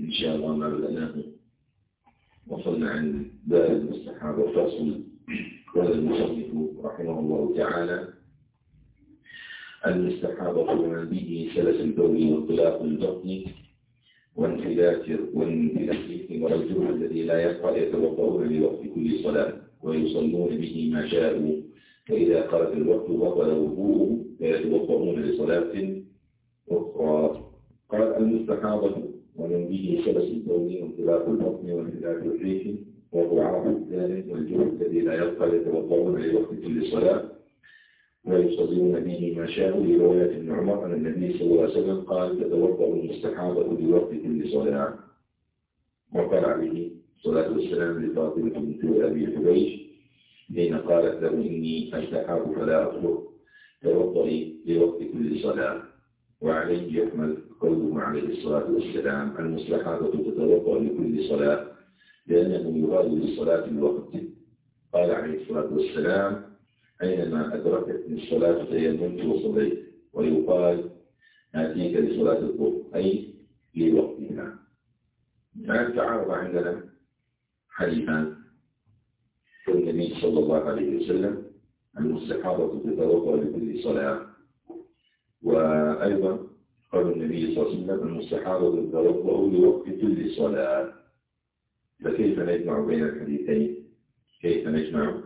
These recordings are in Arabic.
إن شاء الله ما بدأناه. وصلنا عن باب المستحاب وفصل قال المصنف رحمه الله تعالى المستحابة ومن به سلس البول وانطلاق البطن وانفلات وانفلات ورجل الذي لا يقرأ يتوضؤون لوقت كل صلاة ويصلون به ما شاءوا. فإذا خرج الوقت بطل وضوءه فيتوضؤون لصلاة أخرى. قال المستحاضة ومن به سلس البول وانطلاق البطن وانفلات الريح وضعاف الثالث والجهد الذي لا يبقى يتوضؤون لوقت كل صلاة. ويصلون به ما شاءوا لرواية ابن عمر أن النبي صلى الله عليه وسلم قال تتوضأ المستحاضة لوقت كل صلاة. وقال عليه الصلاة والسلام لفاطمة بنت أبي حبيش حين قالت له إني أستحاب فلا أطلق. توضئي لوقت كل صلاة. وعليه يحمل قوله عليه الصلاة والسلام المستحاضة تتوضأ لكل صلاة لأنه يراد للصلاة الوقت. قال عليه الصلاة والسلام أينما أدركتني الصلاة تيممت وصليت. ويقال آتيك لصلاة الظهر أي في وقتها الآن تعارض عندنا حديثان. النبي صلى الله عليه وسلم المستحاضة تتوضأ لكل صلاة. وأيضا قال النبي صلى الله عليه وسلم المستحاضة تتوضأ لوقت كل صلاة. فكيف نجمع بين الحديثين؟ كيف نجمع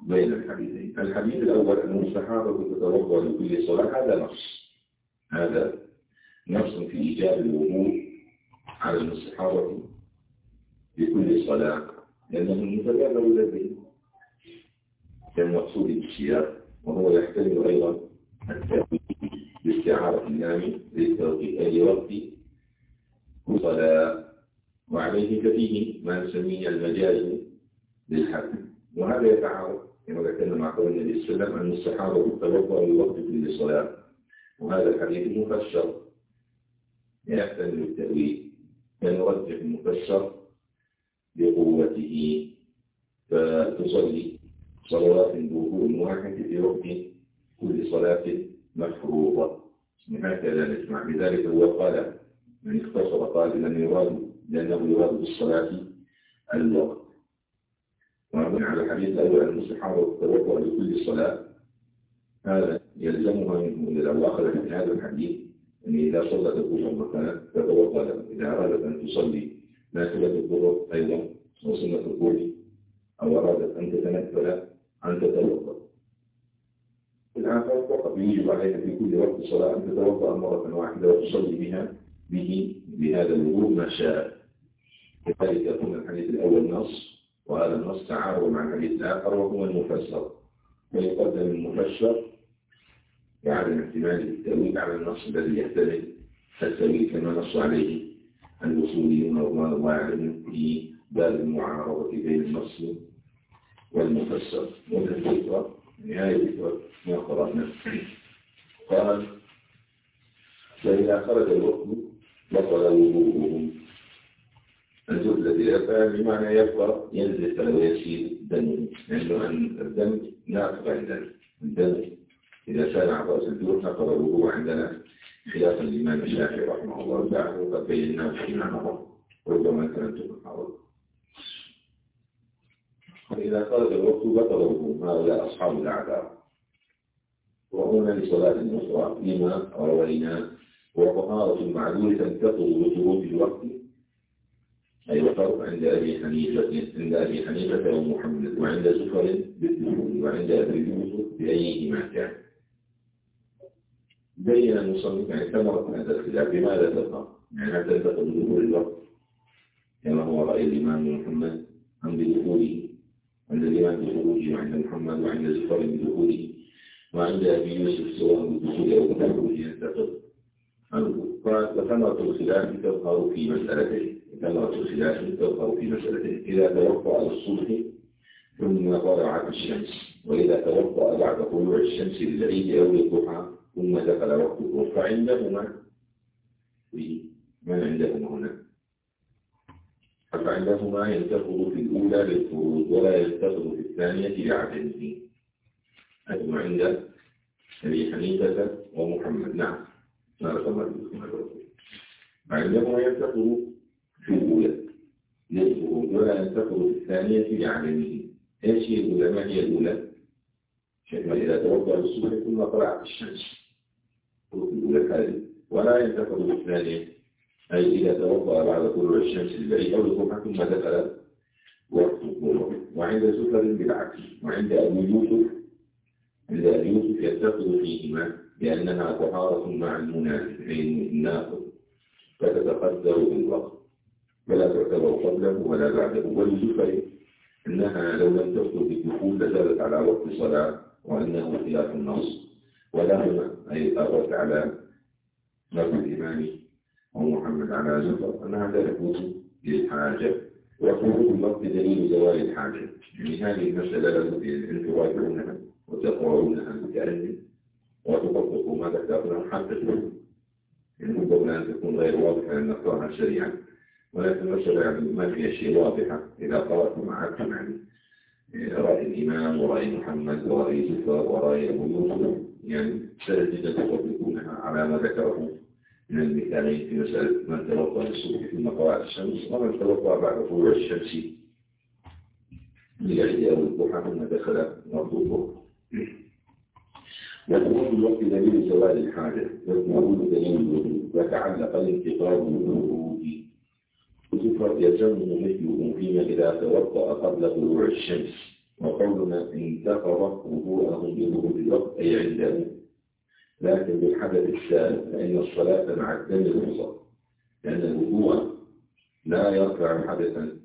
بين الحديثين؟ الحديث الأول أن المستحاضة تتوضأ لكل صلاة هذا نص. هذا نص في إيجاب الوضوء على المستحاضة لكل صلاة لأنه متبادر لديه كالمقصود بالسياق وهو يحتمل أيضا التأويل. باستعارة النام أي وقت صلاة وعليه ففيه ما نسميه المجاز للحد وهذا يتعارض كما ذكرنا مع قول النبي صلى الله عليه وسلم أن الصحابة تتوضأ لوقت كل صلاة وهذا الحديث مفسر. يحتمل التأويل. فنرجح المفسر بقوته فتصلي صلوات بوضوء واحد في وقت كل صلاة مفروضة. هكذا نسمع بذلك هو قال من اختصر قال لم يراد لأنه يراد بالصلاة الوقت. ومن على الحديث الأول أن الصحابة تتوقع لكل صلاة. هذا يلزمها منه لو أخذت من هذا الحديث أن إذا صلت الظهر مثلا تتوقع إذا أرادت أن تصلي نافلة الظهر أيضا وسنة الظهر أو أرادت أن تتنفل أن تتوضأ الآن فقط يجب عليها في كل وقت صلاة أن تتوضأ مرة واحدة وتصلي بها به بهذا الوضوء ما شاء. لذلك يكون الحديث الأول نص وهذا النص تعارض مع الحديث الآخر وهو المفسر. فيقدم المفسر بعدم احتمال التأويل على النص الذي يحتمل التأويل كما نص عليه الوصوليون رضوان الله عليهم في باب المعارضة بين النص والمفسر. ومن الفكرة نهاية ما قرأنا قال فإذا خرج الوقت بطل وضوءه الجزء الذي يبقى بمعنى يبقى ينزل فلو يسير دم لأنه أن الدم ناقض عندنا الدم. إذا عن رأس الجوع نقض الوضوء عندنا خلافا للإمام الشافعي رحمه الله. تعالى وقد بيناه فيما مضى. وربما كانت تكون فإذا خرج الوقت بطل هؤلاء أصحاب الأعذار؟ وهنا لصلاة أخرى لما روينا وطهارة المعلول تنتقل بخروج الوقت. أي وفرق عند أبي حنيفة عند أبي حنيفة ومحمد وعند زفر بالدخول وعند أبي يوسف بأيهما كان. بين المصنف يعني ثمرة هذا الخلاف بماذا تبقى؟ يعني هل تنتقل بدخول الوقت؟ كما هو رأي الإمام محمد أم بدخوله عند الإمام بخروجه وعند محمد وعند زفر بدخوله وعند أبي يوسف سواء بدخوله أو بخروجه ينتقل فثمرة الخلاف تظهر في مسألتين ثمرة الخلاف تظهر في مسألتين إذا توقع الصبح ثم طلعت الشمس. وإذا توقع بعد طلوع الشمس للعيد أو للضحى ثم دخل وقت الظهر فعندهما من عندهما هنا؟ فعندهما ينتقض في الأولى للخروج ولا ينتقض في الثانية لعدمه. هذا عند أبي حنيفة ومحمد. نعم. فإنه ينتقل في الأولى يدخل ولا ينتقل في الثانية لعدمه. إيش هي الأولى؟ ما هي الأولى؟ شكرا إذا توضأ بالصبح ثم طلعت الشمس. الأولى هذه ولا ينتقل في الثانية. أي إذا توضأ بعد طلوع الشمس البعيد أو الصبح ثم دخل وقت الظهر. وعند سفر بالعكس وعند أبي يوسف عند أبي يوسف يتخذ فيهما لأنها طهارة مع المنافق أي الناقض. فتتقدر بالوقت. ولا تعتبر قبله ولا بعده. ولسفر أنها لو لم تدخل بالدخول لزالت على وقت الصلاة وأنه خلاف النص. ولهما أي أردت على نص الإمام ومحمد على جفر أن هذا يكون للحاجة. وخروج الوقت دليل زوال الحاجة. يعني هذه المسألة لابد أن تراجعونها وتقرؤونها بتأني وتطبقوا ما ذكرنا حتى تكون يعني قبل أن تكون غير واضحة أن نقرأها سريعا. ولكن المسألة يعني ما فيها شيء واضحة إذا قرأت معكم يعني رأي الإمام ورأي محمد ورأي جفر ورأي أبو يوسف. يعني سهل جدا تطبقونها على ما ذكره من المثالين في مسألة من توضأ للصبح ثم طلعت الشمس ومن توضأ بعد طلوع الشمس للعيد أو الضحى ثم دخل مرضوه. وخروج الوقت دليل زوال الحاجة والمعبود دليل الوجود وتعلق الانتقال بالوجود وذكر يلزمه مثله فيما إذا توضأ قبل طلوع الشمس. وقولنا انتقض وضوءه بظهور الوقت أي عنده لكن بالحدث الثالث فإن الصلاة مع الدم رخصة لأن الوضوء لا يرفع حدثا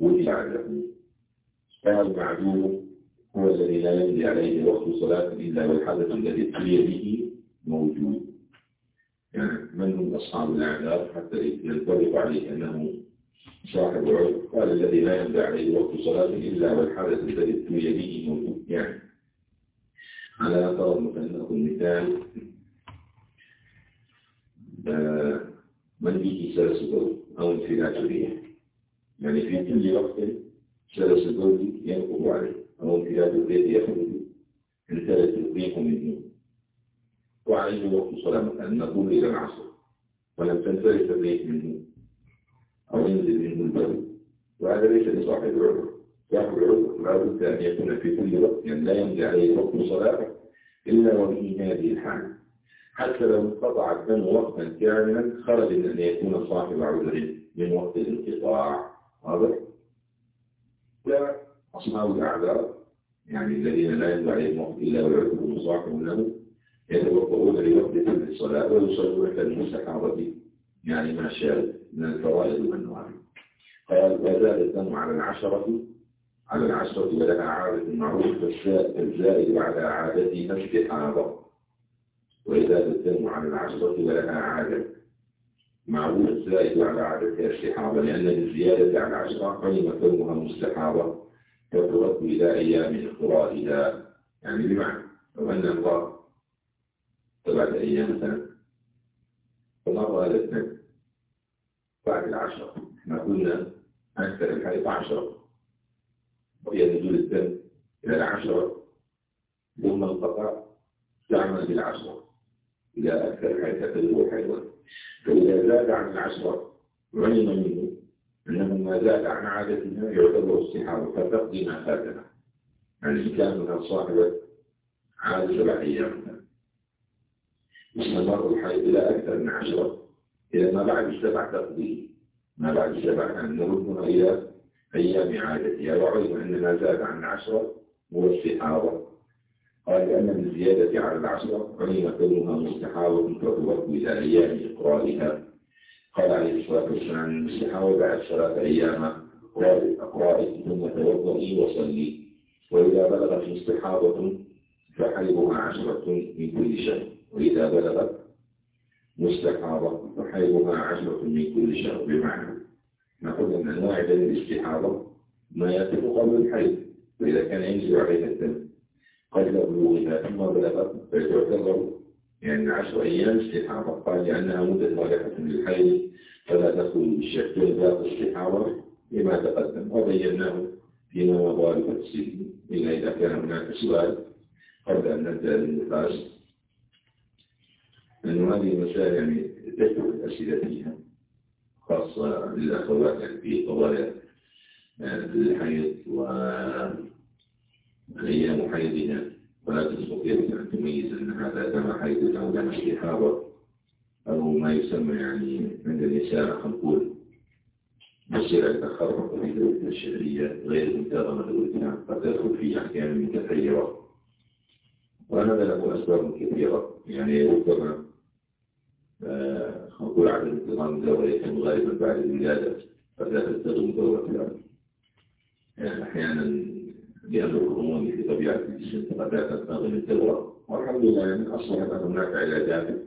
وجع له فالمعدوم هو الذي لا يمضي عليه وقت صلاة إلا والحدث الذي ابتلي به موجود. يعني من هم أصحاب الأعذار حتى ينطبق عليه أنه صاحب عذر قال الذي لا يمضي عليه وقت صلاة إلا والحدث الذي ابتلي به موجود. يعني على فرض مثلا مثال من سلس الضوء أو انفلات ريح يعني في كل وقت سلس الضوء ينقض عليه. أو انفلات الريح يخرج. انتلت الريح منه. وعليه وقت صلاة مثلا نقول إلى العصر. ولم تنفلت الريح منه. أو ينزل منه البرد وهذا ليس لصاحب العذر. صاحب العذر لا بد أن يكون في كل وقت لا يمضي عليه وقت صلاة إلا وفي هذه الحالة حتى لو انقطع الدم وقتا كاملا خرج من أن يكون صاحب عذر من وقت الانقطاع. واضح؟ لا أصحاب الأعذار يعني الذين لا يمضي عليهم وقت إلا والعذر مصاحب له يتوقعون لوقت كل الصلاة ويصلون كالمستحاضة يعني ما شاء من الفوائد والنوافل قال وزاد الدم على العشرة على العشرة ولها عادة معروفة الزائد على عادتها استحاضة وإذا الدم على العشرة ولها عادة معروف الزائد على عادتها استحاضة لأن الزيادة على العشرة علم كونها مستحاضة فترد إلى أيام إقرائها. يعني بمعنى لو أن الله سبعة أيام مثلا هذا الدم بعد العشرة؟ إحنا قلنا أكثر الحيض عشرة. وهي نزول الدم إلى العشرة. ثم انقطع تعمل بالعشرة. إلى أكثر حيث تدور حيوان فإذا زاد عن العشرة علم منه أنه ما زاد عن عادتها يعتبر استحاضة فتقضي ما فاتها يعني من صاحبة عادة سبع أيام. استمر الحيض إلى أكثر من عشرة. إلى ما بعد السبع تقضيه ما بعد السبع أن نردها إلى أيام عادتها وعلم أن ما زاد عن عشرة هو استحاضة قال لأن الزيادة على العشرة علم كونها مستحاضة فترد إلى أيام إقرائها قال عليه الصلاة والسلام المستحاضة بعد ثلاثة أيام أقرائه ثم توضئي وصلي. وإذا بلغت مستحاضة فحيضها عشرة من كل شهر. وإذا بلغت مستحاضة فحيضها عشرة من كل شهر. بمعنى نقول أن أنواع دم الاستحاضة ما يتم قبل الحيض وإذا كان ينزل عليها الدم. قبل بلوغها ثم بلغت فتعتبر يعني عشر أيام استحاضة قال لأنها مدة واضحة للحيض. فلا تدخل بالشك ذات الاستحاضة لما تقدم. وبيناه فيما مضى بتفصيله إلا إذا كان هناك سؤال قبل أن نبدأ بالنقاش أن هذه المسائل يعني تكتب الأسئلة فيها. خاصة للأخوات في قضايا الحيض والأيام حيضها ولا تستطيع أن تميز أن هذا دم حيض أو دم استحاضة أو ما يسمى يعني عند النساء خنقول يصير أن تخرق في دولة الشهرية غير منتظمة دولتها قد تدخل في أحكام متحيرة وهذا له أسباب كثيرة. يعني ربما نقول عدم انتظام الدورة يتم غالبا بعد الولادة قد لا تلتزم دورة يعني أحيانا لأن الهرمون في طبيعة الجسم قد لا تنتظم الدورة. والحمد لله يعني أصبحت هناك علاجات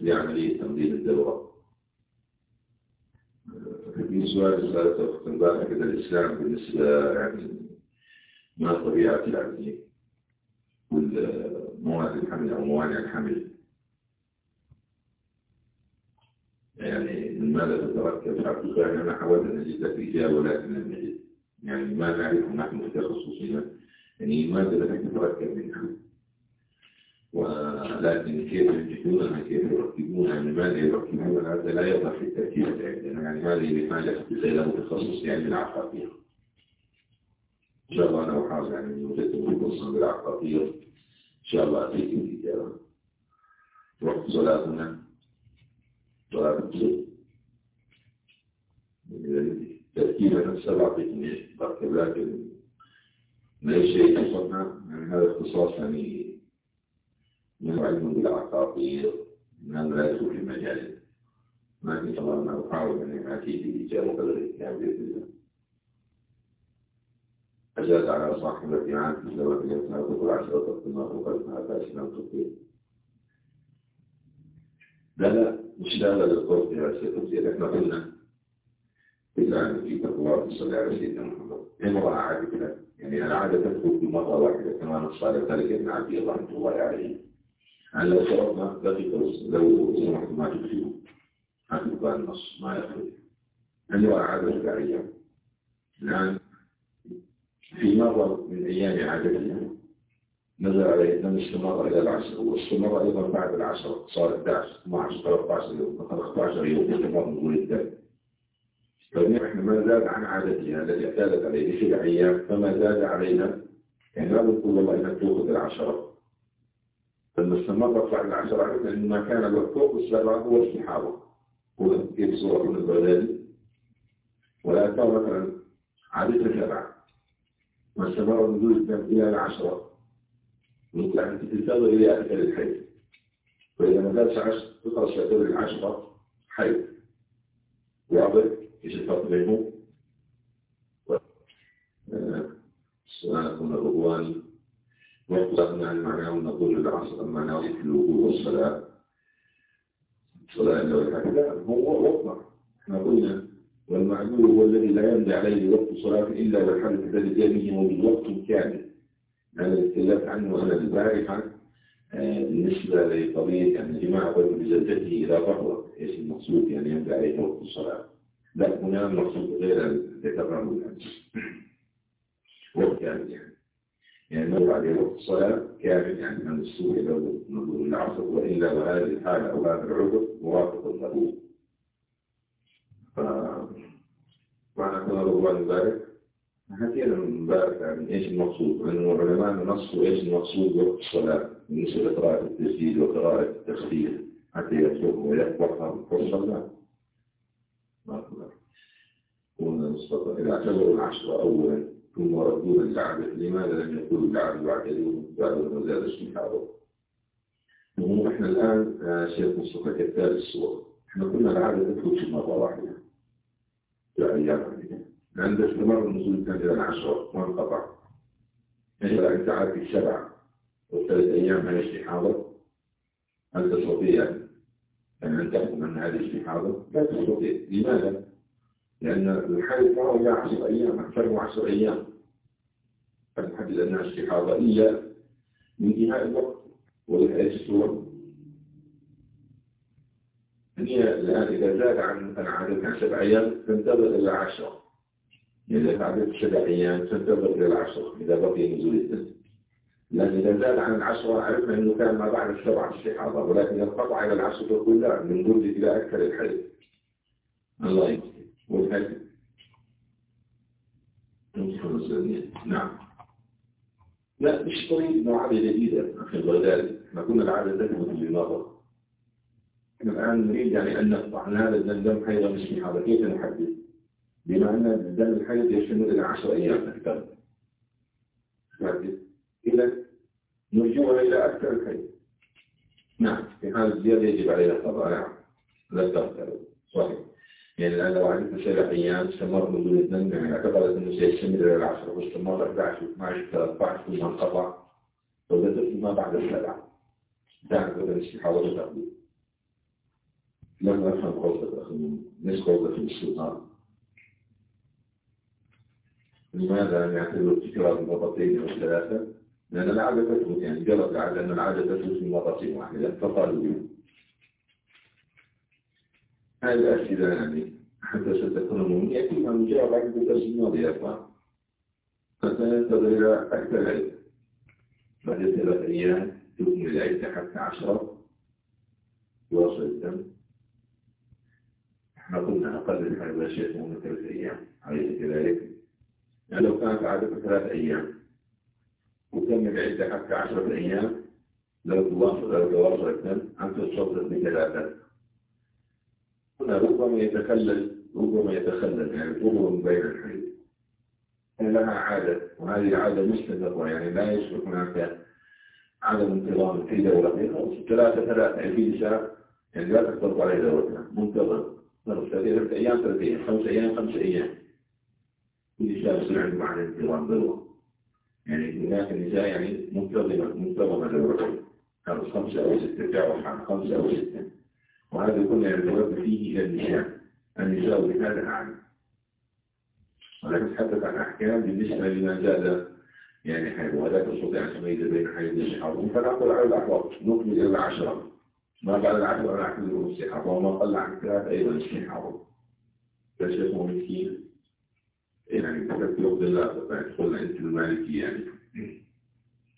لعملية تنظيم الدورة. في سؤال سألته في كده الإسلام بالنسبة يعني ما طبيعة يعني كل مواد الحمل أو موانع الحمل؟ يعني من ماذا تتركب حقيقة يعني أنا حاولت أن أجد لك إجابة ولكن لم أجد. يعني ما نعرف نحن في تخصصنا يعني ماذا تتركب منها؟ ولكن كيف ينجدونها كيف يركبونها من ماذا يركبون؟ هذا لا يظهر في التركيب عندنا. يعني هذه بحاجة إلى متخصص يعني العقاقير إن شاء الله أنا أحاول يعني وجدت مختصا بالعقاقير إن شاء الله أتيك الإجابة وقت صلاتنا صلاة الصبح تركيبا السبع تكنيك لكن ما شيء يصنع يعني هذا اختصاص يعني من علم بالعقاقير من لا يدخل في المجال ما في الله أنا أحاول أن آتي بإجابة قدر الإسلام بإذن الله أجاز على صاحبة عن سلوات الإنسان تقول عشرة النار وقلبها فأسلام تطير. لا لا مش لا للقرب يا سيدي إحنا قلنا. إلا أن في تقوى صلى على سيدنا محمد امرأة عادة يعني العادة تدخل بمرة واحدة كما نص على ذلك ابن عبد الله رحمه الله عليه يعني لو شرطنا دقيقة لو سمحت ما تكفيه هتبقى النص ما يخرج. امرأة عادة شرعية الآن في مرة من أيام عادتها نزل عليه؟ دم استمر إلى العشر. واستمر أيضا بعد العشر. صار 11 12 13 يوم. 15 يوم. استمر نزول الدم. طيب إحنا ما زاد عن عادتها التي اعتادت عليه في أيام فما زاد عليها يعني لا نقول والله إنك تأخذ العشرة. لما استمرت بعد العشرة لأن ما كان الوقوف السبع هو استحاضة. هو كيف صورة من البغدادي ولا مثلا عادتها سبعة واستمر نزول الدم إلى العشرة. أن تنتظر إلى أكثر الحي فإذا ما زادش عشر تخلص تعتبر العشرة حي واضح إيش الفرق بينهم السلام الرضواني وقلنا عن معناه نقول العصر معناه في الوضوء والصلاة الصلاة إلا والحاجة هو وقت إحنا قلنا والمعلول هو الذي لا يمضي عليه وقت صلاة إلا والحدث الذي جاء به وقت كامل. هذا اتكلمت عنه أنا البارحة بالنسبة لقضية أن جماعة الرجل بزوجته إذا ظهرت إيش المقصود؟ يعني يمضي عليه وقت الصلاة. لا هنا المقصود غير ذكرناه الأمس وقت كامل يعني. يعني نقول عليه وقت الصلاة كامل يعني من السوء إلى نقول العصر وإلا وهذه الحالة أو هذا العذر موافق له. ف معنى كنا رضوان ذلك حكينا من بارك عن إيش المقصود؟ لأن العلماء نصوا إيش المقصود وقت الصلاة؟ بالنسبة لقراءة التسجيل وقراءة التخفيف حتى يكتبه ويحفظها ما قلنا مصطفى إذا اعتبروا العشر أولا ثم ردوها للعبد لماذا لم يقولوا العبد بعد يوم بعد ما زاد استحاضة. وهم إحنا الآن شيخ مصطفى كتاب الصور إحنا قلنا تدخل في مرة واحدة. في أيام عند استمر النزول كان إلى العشرة ما انقطع مثل أن تعدي السبع والثلاث أيام هذه استحاضة هل تستطيع أن تحكم أن هذه استحاضة؟ لا تستطيع. لماذا؟ لأن الحيض ما هو عشر أيام أكثر من عشر أيام. فنحدد أنها استحاضة إلا من انتهاء الوقت والحياة الصور هي الآن إذا زاد عن مثلا عدد عن سبع أيام تنتظر إلى عشرة إذا سبع أيام تنتظر إلى العشرة إذا بقي نزول الدم. لأن إذا زاد عن العشرة عرفنا أنه كان ما بعد السبعة استحاضة ولكن انقطع إلى العشرة لا من ضد إلى أكثر الحيض الله يمكن والحيض نعم. لا مش طريق عادة جديدة أخي الغزالي إحنا كنا العادة تثبت للنظر إحنا الآن نريد يعني أن نقطع. هذا الدم دم حيض مش هذا كيف نحدد؟ بما أن الدم الحيض يشمل إلى 10 أيام أكثر إذا نرجوها إلى أكثر الحيض. نعم في حال الزيادة يجب علينا القضاء. نعم. لا صحيح. يعني الآن لو عندك سبع أيام استمر نزول الدم يعني اعتقدت أنه سيستمر إلى العشرة واستمر 11 12 13 ثم انقطع. فبدأت ما بعد السبعة دعنا بدل الاستحاضة والتقليد لم أفهم قصدك أخي مش قصدك في السلطان لماذا يعتبر التكرار مرتين أو ثلاثة؟ لأن العادة تثبت يعني جرت العادة أن العادة تثبت في مرة واحدة فقالوا هذه الأسئلة يعني حتى ستكون مهمة. يأتي ما مجرد بعد الدرس الماضي أخوان. فسننتظر إلى أكثر العلم. بعد ثلاث أيام تكمل العدة حتى عشرة. يواصل الدم إحنا قلنا أقل من هذا الشيء من ثلاث أيام. أليس كذلك؟ يعني لو كانت عادة ثلاث أيام. وكمل العدة حتى عشرة أيام. لو تواصل لو تواصل الدم أنت تصدق بثلاثة هنا ربما يتخلل ربما يتخلل. يعني ظهر بين الحين. لها عادة. وهذه العادة مستمرة يعني لا يصبح هناك عدم انتظام في دورة ثلاثة ثلاثة. يعني في نساء. يعني لا تختلط عليه دورتها منتظم ثلاثة أيام ثلاثة أيام. خمس أيام خمس أيام. في نساء يصير عنده معنى انتظام دورة يعني هناك نساء يعني منتظمة منتظمة دورتها خمسة أو ستة تعرف خمسة أو ستة. وهذا كنا يتوجه فيه إلى النساء النساء بهذا أعلم؟ ولكن تحدث عن أحكام بالنسبة لما زاد يعني حيث ولا تستطيع أن تميز بين حيث الصحاب فنقول على الأحوال. نكمل إلى العشرة. ما بعد العشرة نعتبره الصحاب وما قل عن ثلاثة أيضا الصحاب فالشيخ مسكين. يعني يوم الله تقول أنت المالكي يعني.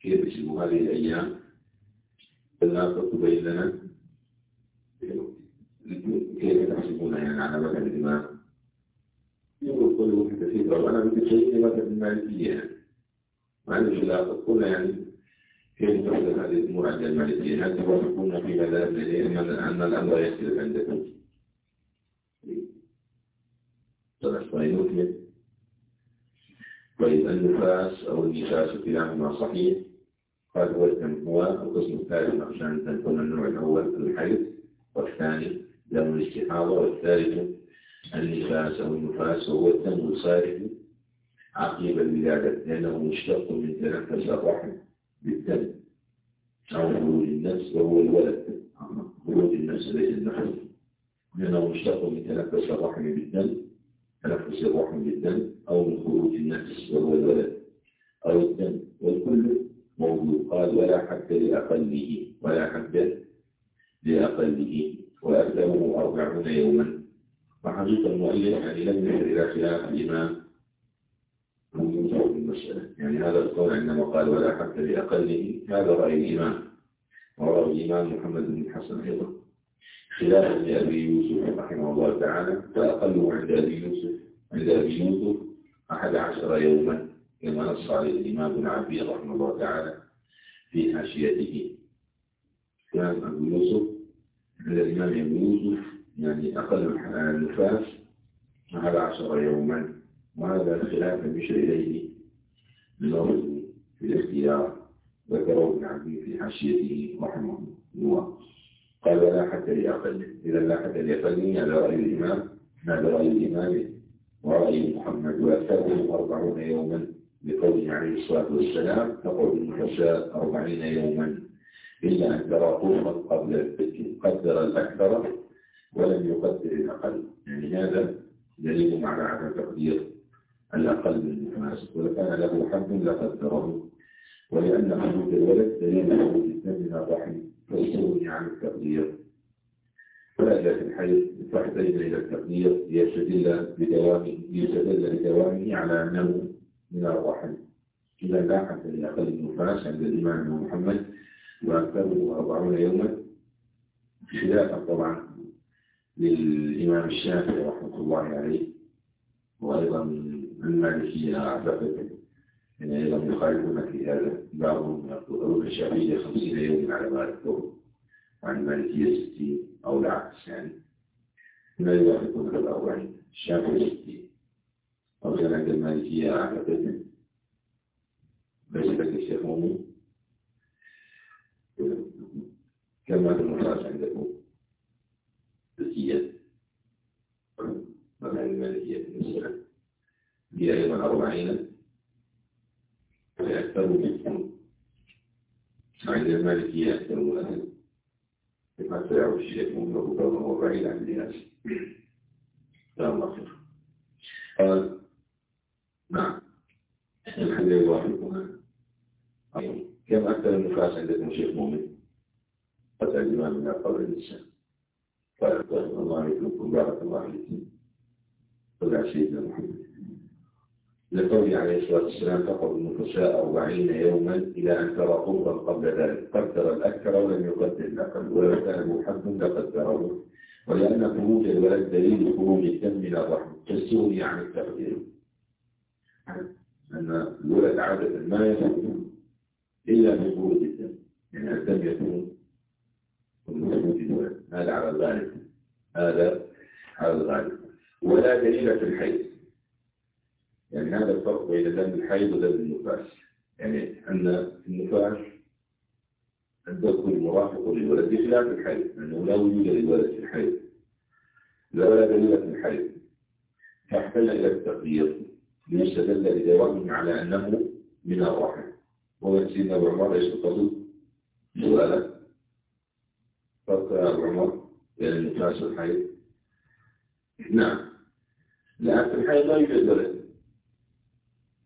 كيف يسموا هذه الأيام؟ فلا تبين لنا كيف تحسبونها يعني على مذهب الإمام يقول كل وقت كثير وأنا بدي شيء مذهب المالكية يعني. معلش لا تقول يعني كيف تحدث هذه الأمور عند المالكية؟ هل توافقون في مذهبنا أن الأمر يختلف عندكم؟ طيب نكمل طيب النفاس أو النفاس كلاهما صحيح. قال هو هو القسم الثالث عشان تكون النوع الأول الحيض والثاني دم الاستحاضة والثالث النفاس أو النفاس وهو الدم الخارج عقيب الولادة لأنه مشتق من تنفس الرحم بالدم أو خروج النفس وهو الولد. خروج النفس ليس النفس. لأنه مشتق من تنفس الرحم بالدم. تنفس الرحم بالدم أو من خروج النفس وهو الولد. أو الدم والكل موجود. قال ولا حد لأقله ولا حد لأقله. وأكثره أربعون يوما. وحديث المؤلف يعني لم يشر إلى خلاف الإمام. المسألة. يعني هذا القول عندما قال ولا حتى لأقله. هذا رأي الإمام. ورأي الإمام محمد بن الحسن أيضا. خلافا لأبي يوسف رحمه الله تعالى فأقله عند أبي يوسف عند أبي يوسف أحد عشر يوما كما نص عليه الإمام بن عبيد رحمه الله تعالى في حاشيته. كان أبو يوسف عند الإمام أبو يوسف يعني أقل النفاس أحد عشر يوما. وهذا الخلاف يشير إليه بالنظر في الاختيار ذكره ابن عبد في حاشيته رحمه الله. قال ولا حتى لأقل إذا لا حتى لأقل هذا رأي الإمام هذا رأي الإمام ورأي محمد وأكثره أربعون يوما بقوله عليه الصلاة والسلام تقول النفساء أربعين يوما إلا أن ترى طوفا قبل قدر الأكثر ولم يقدر الأقل. يعني هذا دليل على عدم تقدير الأقل من النفاس ولكان له حد لقدره. ولأن خروج الولد دليل خروج الدم الرحم. فاستغني عن التقدير. ولا في الحيض فاحتاج إلى التقدير. ليستدل بدوامه ليستدل بدوامه على أنه من الرحم. إذا لا حتى لأقل النفاس عند الإمام محمد وأكثره أربعون يوما. خلافا طبعا للإمام الشافعي رحمة الله عليه وأيضا المالكية أعتقد. أيضا يخالفون في هذا بعضهم يقول الشافعية خمسين يوما على ما أذكر وعن المالكية ستين أو العكس يعني. لا يوافقون في الأربعين الشافعي ستين. أو كان عند المالكية أعتقد ليس لك الشيخ مؤمن كما المخرج عندكم الزيادة مثلا المالكية بالنسبة هي أيضا أربعين. ويأكثر منكم عند المالكية أهل حتى يعود الشيخ من له كونه وبعيد عن الناس. لا خير قال نعم. الحمد لله كم أكثر النفاس عندكم شيخ مؤمن؟ قتل الإمام من قبل الإنسان قال الله يكرمكم بارك الله فيكم. طلع سيدنا محمد. لقوله عليه الصلاة والسلام تقض النفساء أربعين يوما إلى أن ترى قربا قبل ذلك. قدر الأكثر ولم يقدر الأقل ولو كان حد لقدره ولأن خروج الولد دليل خروج الدم من الرحم. تستغني عن التقدير. أن الولد عادة ما يكون إلا بخروج الدم. يعني الدم يكون من الولد. هذا على الغالب؟ هذا على الغالب؟ ولا دليل في الحيض. يعني هذا الفرق بين دم الحيض ودم النفاس. يعني أن النفاس الذكر المرافق للولد بخلاف الحيض لأنه لا وجود للولد في الحيض. لا ولا دليل في الحيض. فاحتل إلى التقدير. ليستدل لدوام على أنه من الرحم. ومن سيدنا عمر يستقصد سؤالا فرق عمر بين النفاس والحيض نعم. لأن في الحيض لا يوجد ولد.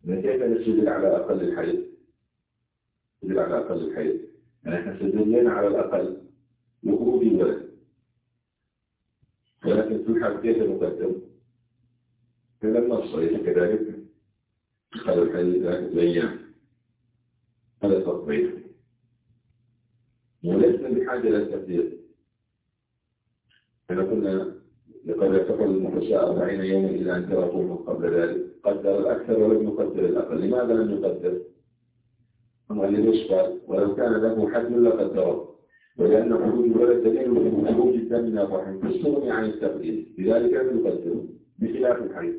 كيف نستدل على أقل الحيض؟ نستدل على أقل الحيض. يعني إحنا استدلنا على الأقل. وخروج الولد. ولكن في الحال كيف نقدم؟ النص ليس كذلك. قال الحديث ذلك الأيام هذا تطبيق ولسنا بحاجة إلى التقدير إحنا قلنا لقد يعتقد المحساء أربعين يوما إلى أن ترى قبل ذلك. قدر الأكثر ولم يقدر الأقل. لماذا لم يقدر؟ اللي يشفى ولو كان له حد لقدره ولأن خروج الولد دليل خروج الدم من الرحم فاستغني عن التقدير. لذلك لم يقدره. بخلاف الحي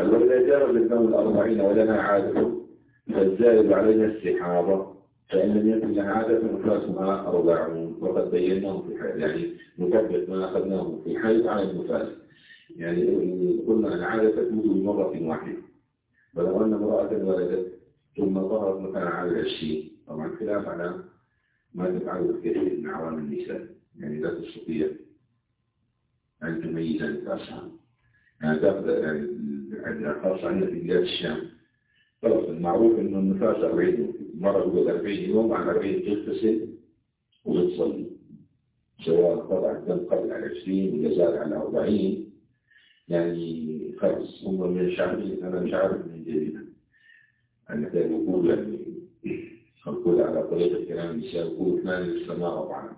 الولد جاء الدم الأربعين ولنا عادة فالزائد عليها استحاضة فإن لم يكن لها عادة نفاسها أربعون. وقد بيناه في الحيض يعني نثبت ما أخذناه في الحيض على النفاس يعني قلنا العادة تكون بمرة واحدة. ولو أن امرأة ولدت ثم ظهرت مثلا على العشرين طبعا خلاف على ما تفعله الكثير من عوام النساء. يعني لا تستطيع أن تميز نفاسها يعني تأخذ يعني خاصة عندنا في بلاد الشام. خلاص المعروف إنه النفاس 40 مرة تقول 40 يوم عن 40 تغتسل وتصلي. سواء قطع الدم قبل على 20 ولا زاد على 40 يعني خلاص هم من الشعبين أنا مش عارف من جديد. أنا كان يقول يعني نقول على طريقة كلام النساء يقول فلان السماء رفعت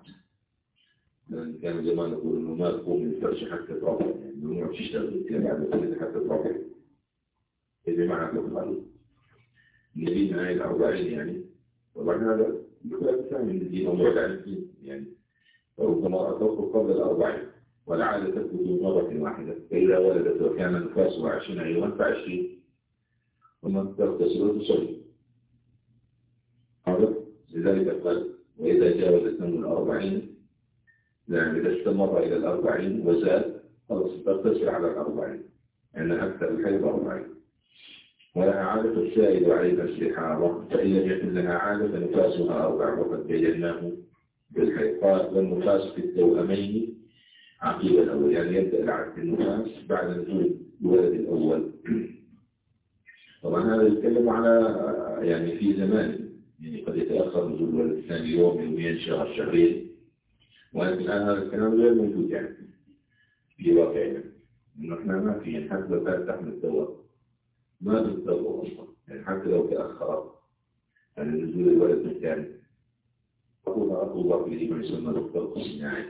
لأن كان زمان يقول إنه ما تقوم من الفرش حتى ترفع يعني ممنوع تشتغل كده بعد حتى ترفع بمعنى تفضل الذين هاي الأربعين يعني. طبعا هذا بخلاف ثاني. من الدين ومعد عن الدين يعني فربما أتوقف قبل الأربعين. والعادة تثبت مرة واحدة. فإذا ولدت وكان نفاسها عشرين يوما فعشرين. ومن تغتسل وتصلي هذا لذلك قال وإذا جاوز الدم الأربعين يعني إذا استمر إلى الأربعين وزاد خلاص تغتسل على الأربعين. لأن يعني أكثر الحيض أربعين. ولها عادة السائل عليها الاستحارة فإن لم يكن لها عادة فنفاسها أربع وقد بيناه بالحيطان والنفاس في التوأمين عقيب الأول. يعني يبدأ العقد النفاس بعد نزول الولد الأول. طبعا هذا يتكلم على يعني في زمان. يعني قد يتأخر نزول الولد الثاني يوم يومين شهر شهرين. ولكن الآن هذا الكلام غير موجود يعني في واقعنا. إنه إحنا ما في حتى لو كانت تحمل الدواء ما تنتظر أصلا. يعني حتى لو تأخر عن نزول الولد الثاني. أقول أطلب به ما يسمى الطلق الصناعي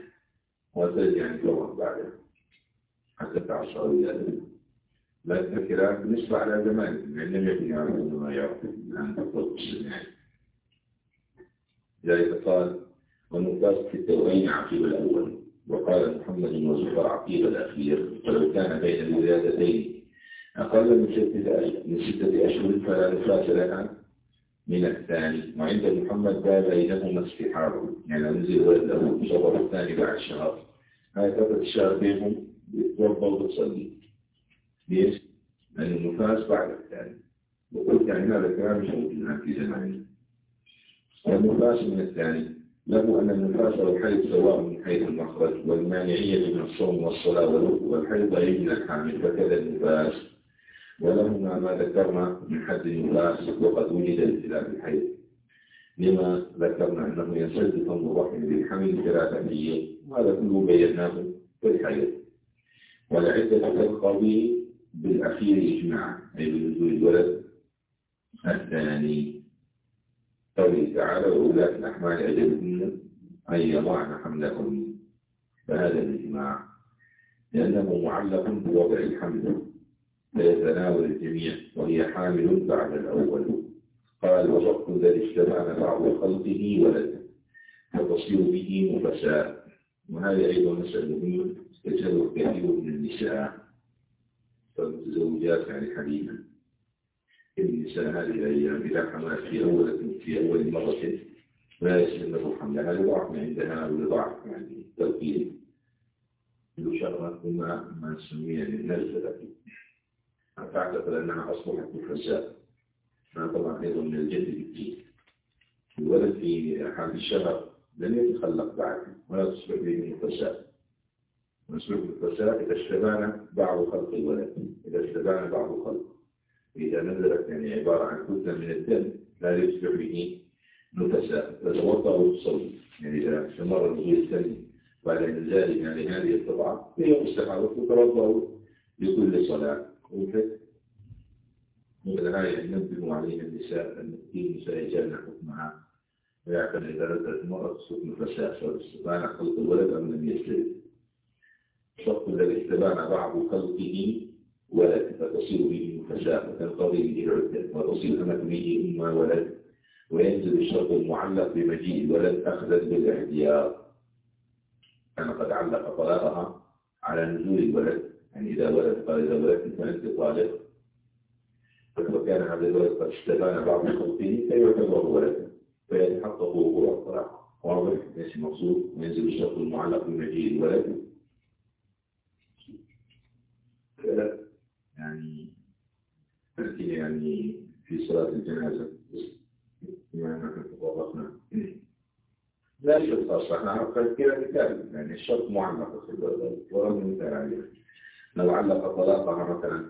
وتجد يعني فورا بعده حتى تعشر إلى لا تذكر بالنسبة على زمان لأن لم يكن يعرفون ما يعرف. عن الطلق الصناعي ذلك قال والنقاط في التوبين عقيب الأول. وقال محمد وزفر عقيب الأخير فلو كان بين الولادتين أقل من ستة أشهر فلا نفاس لها. من الثاني. وعند محمد باب بينهما استحارة يعني نزل ولد الأول شهر الثاني بعد شهر هاي فترة الشهر بينهم بتوضى وبتصلي ليش؟ لأن النفاس بعد الثاني. وقلت يعني هذا الكلام مش موجود في زماننا والنفاس من الثاني. له أن النفاس والحيض سواء من حيث المخرج والمانعية من الصوم والصلاة والحيض غير من الحامل. فكذا النفاس. ولهما ما ذكرنا من حد النفاس وقد وجد الخلاف الحيض لما ذكرنا أنه ينسد فم الرحم بالحمل ثلاثة وهذا كله بيناه في الحيض والعدة تلقى بالأخير إجماعا أي بنزول الولد الثاني. قوله تعالى وأولاة الأحمال أجلهن أن يضعن حملهن. فهذا الإجماع لأنه معلق بوضع الحمل. فيتناول الجميع وهي حامل بعد الأول. قال وشق الذي اشتبعن بعض خلقه ولد فتصير به مفساء. وهذا أيضا مسألة تجهل كثير من النساء فالمتزوجات يعني حديثا النساء هذه الأيام إذا حملت في أول في أول مرة لا يسلم حملها لضعف عندها لضعف يعني توكيل شرط ما ما نسميه تعتقد أنها أصبحت نفساء طبعا أيضا من الجد بالدين الولد في حال الشهر لن يتخلق بعد ولا تصبح به نفساء ونسبح بالنفساء إذا اشتبان بعض خلق الولد إذا اشتبان بعض خلق. إذا نزلت يعني عبارة عن كتلة من الدم لا يصبح به نفساء فتوضأ وتصلي يعني إذا استمر نزول الدم بعد إنزال يعني هذه القطعة هي مستحاضة وتوضأ لكل صلاة وكذا والآية ينبه عليها النساء أن نساء يجعلن حكمها ويعتمد إذا نزلت المرأة تصبح نفساء سواء استبان خلق الولد أم لم يستبن الشخص الذي استبان بعض خلقه ولد فتصير به نفساء وتنقضي به العدة وتصير أمة به أم ولد. وينزل الشرط المعلق بمجيء الولد أخذا بالاحتياط. كان قد علق طلاقها على نزول الولد. يعني إذا ولد قال إذا ولدت فأنت طالق فكان هذا الولد قد استبان بعض خلقه فيعتبر ولدا فيتحقق وقوع الطلاق واضح؟ ليس مقصود. وينزل الشرط المعلق بمجيء الولد. يعني تأتي يعني في صلاة الجنازة. بما أننا تطرقنا لا شرط أصلا. نعرف كذا مثال يعني الشرط معلق في الولد. ورغم مثال عليه. لو علق طلاقها مثلا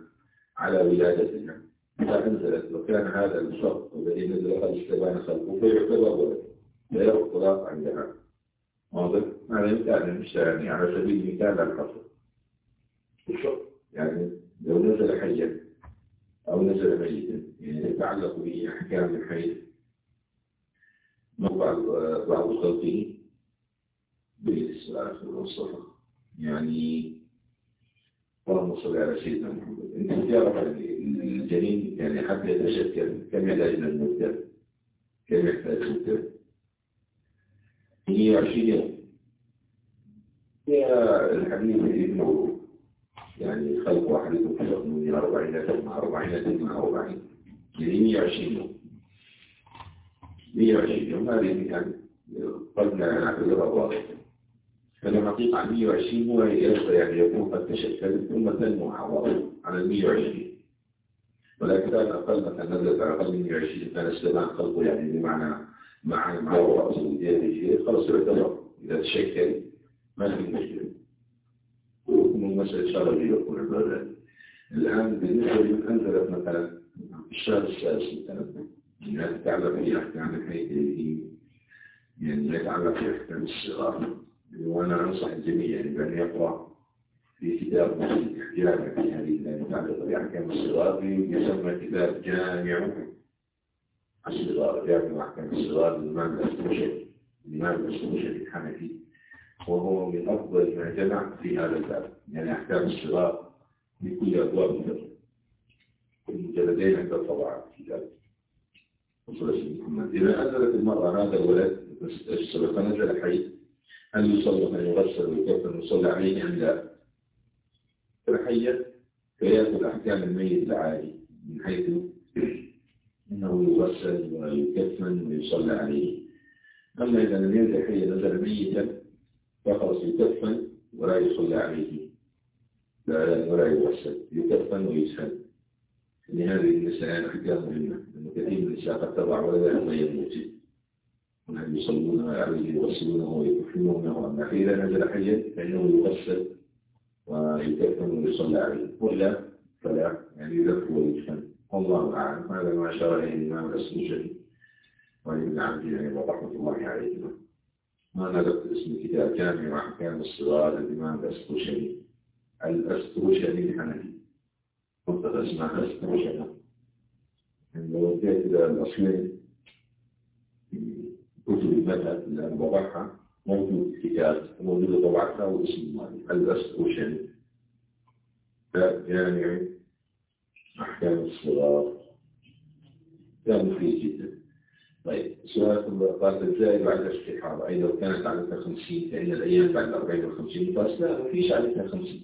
على ولادتها إذا أنزلت وكان هذا الشرط الذي نزل قد استبان خلقه فيعتبر ولد لا يرى الطلاق عندها. واضح؟ هذا مثال مش يعني على سبيل المثال الحصر. الشرط. يعني لو نزل حيا أو نزل ميتا يعني يتعلق به أحكام الحي بعض بعض خلقه بالإسلام والصفة يعني اللهم صل على سيدنا محمد. انت تعرف الجنين يعني حتى يتشكل كم يحتاج من المدة كم يحتاج المدة 120 يوم. هي الحديث ابن يعني خلق واحدكم في بطن من أربعين تسمع أربعين تسمع أربعين. يعني 120 يوم. 120 يوم. هذه يعني قلنا نعتبرها واضحة فلما حقيقة عن 120 هو يعني يكون قد تشكل ثم تنمو على ال 120 ولكن كان أقل مثلا نزلت على أقل من 120 كان استماع خلقه يعني بمعنى مع مع رأس الجهة خلاص يعتبر إذا تشكل ما في مشكلة. ويكون مسألة شرعية يكون البلد. الآن بالنسبة لمن أنزلت مثلا الشهر السادس مثلا يعني تتعلق في أحكام الحيث يعني يتعلق في أحكام الصغار؟ وأنا أنصح الجميع يعني بأن يقرأ في كتاب جامع في هذه المتعلقة بأحكام الصغار يسمى كتاب جامع الصغار جامع أحكام الصغار للإمام الأستوشري الإمام الأستوشري الحنفي وهو من أفضل ما جمع في هذا الباب. يعني أحكام الصغار بكل أبواب الفقه. المجلدين عند الطبعات كتاب إذا أنزلت المرأة هذا الولد السبب نزل حي هل يصلى من يغسل ويكفر ويصلى عليه أم لا؟ فالحية فيأخذ أحكام الميت العادي من حيث أنه يغسل ويكفن ويصلى عليه. أما إذا لم ينزل حيا نزل ميتا فخلص يكفن ولا يصلى عليه. ولا يغسل يكفن ويسهل. لهذه النساء أحكام مهمة. لأن كثير من النساء قد تضع ولدها ثم يموت يصلون عليه يغسلونه ويكفنونه أما إذا نزل حيا فإنه يغسل ويكفن ويصلى عليه ولا فلا يعني يذكر ويدفن والله أعلم. هذا ما أشار إليه الإمام الأسلوجي وإبن عبد يعني ورحمة الله عليهما ما نذكر اسم الكتاب؟ جامع أحكام الصغار الإمام الأسلوجي. الأسلوجي الحنفي منطقة اسمها أسلوجي لو جاءت إلى الأصلين المذهب اللي أنا موجود كتاب موجود طبعتها واسم الأسلوجي جامع أحكام الصغار. كان مفيد جدا. طيب سؤال قال إزاي بعد الاستحاضة أي لو كانت عددها 50 فإن الأيام بعد 40 و 50 بس لا ما فيش عددها 50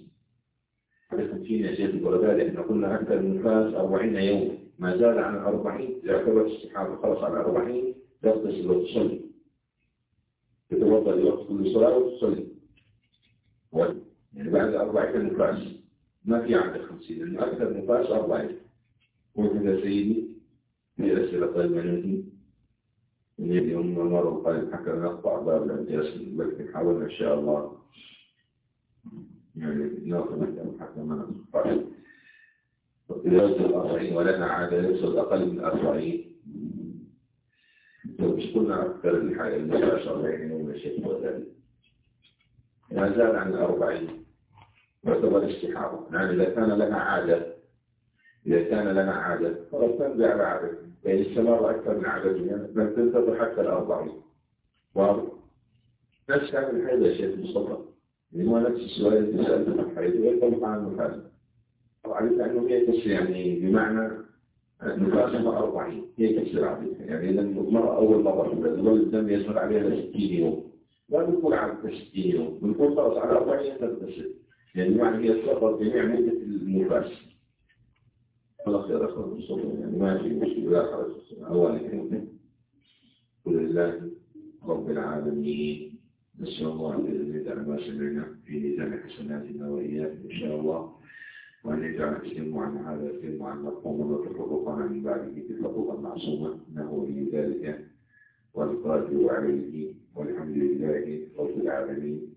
بعد 50 يا شيخ الغرباء إحنا قلنا أكثر من فاس 40 يوم ما زاد عن 40 يعتبر استحاضة خلص على 40 تغتسل وتصلي تتوضأ لوقت كل صلاة وتصلي. يعني بعد 40 نفاس ما في عدد 50 لأنه أكثر نفاس 40 وكذا سيدي. في أسئلة طيبة مني من اليوم مرة وقال حتى نقطع باب الأنجاز لكن حاولنا إن شاء الله. يعني نأخذ حتى ما نقطع. الأربعين ولنا عادة يوصل أقل من أربعين. مش قلنا أكثر الحالة المساش أربعين يوم الشيخ وذلك. ما زاد عن الأربعين يعتبر استحاضة. يعني إذا كان لنا عادة إذا كان لنا عادة فقد تنزع على عادة فإن استمر أكثر من عادتنا بل تنتظر حتى الأربعين. واضح؟ نفس كان الحيض يا شيخ مصطفى. يعني هو نفس السؤال اللي سألته عن الحيض ويختلف عن النفاس وعرفت أنه هي يعني بمعنى نفاسها 40 هي كسر عادتها يعني إذا المرأة أول مرة الولد الدم يزمر عليها 60 يوم. لا بنقول على 60 يوم. بنقول خلاص على 40 تغتسل يعني بمعنى هي تفضل جميع مدة النفاس الله خير أخوة المصطفى يعني ما في مشكلة. لا حرج. أولا قل لله رب العالمين. نسأل الله أن يجعل ما سمعنا في ميزان حسناتنا وإياكم إن شاء الله. وأن يجعل الكلم عن هذا الكلم عن مفهوم وتفرقنا من بعده تفرقا معصوما إنه ولي ذلك. والقادر عليه والحمد لله رب العالمين.